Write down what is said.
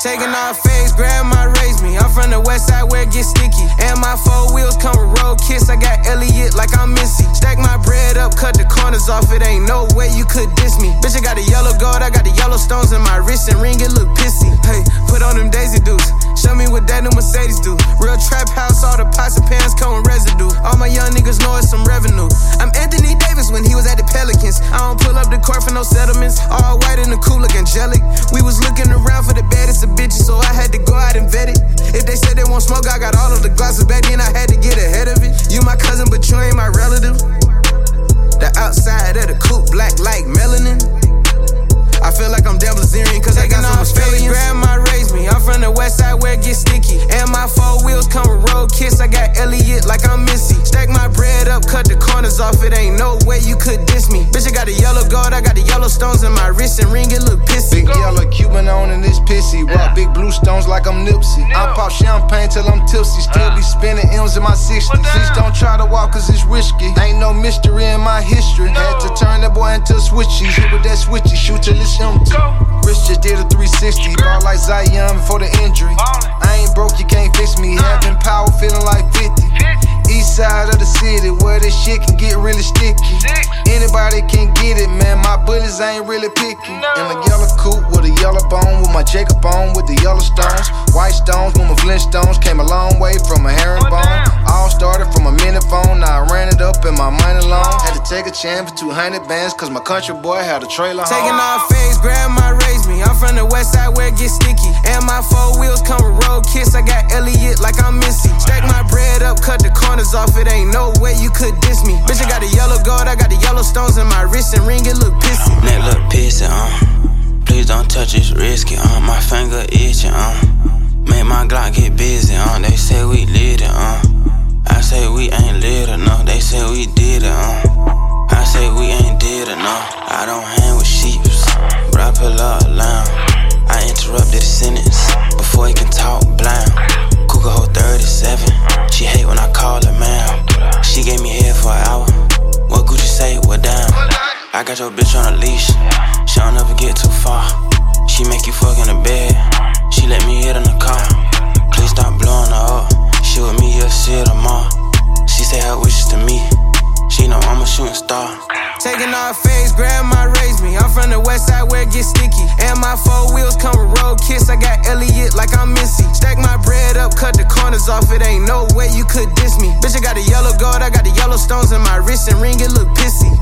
Taking off face, grab my raise me. I'm from the west side where it gets sticky. And my four wheels come with road kiss. I got Elliott like I'm Missy. Stack my bread up, cut the corners off. It ain't no way you could diss me. Bitch, I got the yellow gold, I got the yellow stones in my wrist and ring. It look pissy. Hey, put on them Daisy Dukes. Show me what that new Mercedes do. Real trap house, all the pots and pans come with residue. All my young niggas know it's some revenue. I'm Anthony Davis when he was at the Pelicans. I don't pull up the court for no settlements. All angelic. We was looking around for the baddest of bitches, so I had to go out and vet it. If they said they want smoke, I got all of the glasses back then. I had to get ahead of it. You my cousin, but you ain't my relative. The outside of the coupe, black like melanin. I feel like I'm Dan Bilzerian cause I got some Australians. Grab my raise me. I'm from the west side where it gets sticky. And my four wheels come with road kiss. I got Elliott like I'm Missy. Stack my bread up, cut the corners off. It ain't no way you could diss me. Bitch, I got a gold, I got the yellow stones in my wrist and ring. It look pissy. Big yellow Cuban on and it's pissy. Rock big blue stones like I'm Nipsey. I pop champagne till I'm tipsy. Still be uh. spinning M's in my 60s. Please don't try to walk cause it's risky. Ain't no mystery in my history. Had to turn that boy into a switchy. Hit with that switchy, shoot till it's empty. Rich just did a 360. Ball like Zion before the injury. I ain't broke, you can't fix me. Uh. Having power, feeling like 50. East side of the city where this shit can get really sticky. Anybody can get it, man. My bullets ain't really picky. In a yellow coupe with a yellow bone, with my Jacob on with the yellow stones. White stones with my Flintstones. Came a long way from a herringbone. All started from a minute phone, now I ran it up in my money loan. Had to take a chance for 200 bands, cause my country boy had a trailer home. Taking off face, grandma raised me. I'm from the west side where it gets sticky. And my four wheels come with road kiss. I got Elliott like I'm Missy. Stack my bread off. It ain't no way you could diss me. Bitch, I got the yellow gold, I got the yellow stones in my wrist and ring. It look pissy. Neck look pissy, uh. Please don't touch, it's risky, uh. My finger itching, uh. Make my Glock get busy, uh. They say we got your bitch on a leash. She don't ever get too far. She make you fuck in the bed. She let me hit in the car. Please stop blowing her up. She with me, you'll see her tomorrow. She say her wishes to me. She know I'm a shooting star. Taking off face, grandma raised me. I'm from the west side where it gets sticky. And my four wheels come with road kiss. I got Elliott like I'm Missy. Stack my bread up, cut the corners off. It ain't no way you could diss me. Bitch, I got the yellow gold, I got the yellow stones in my wrist and ring. It look pissy.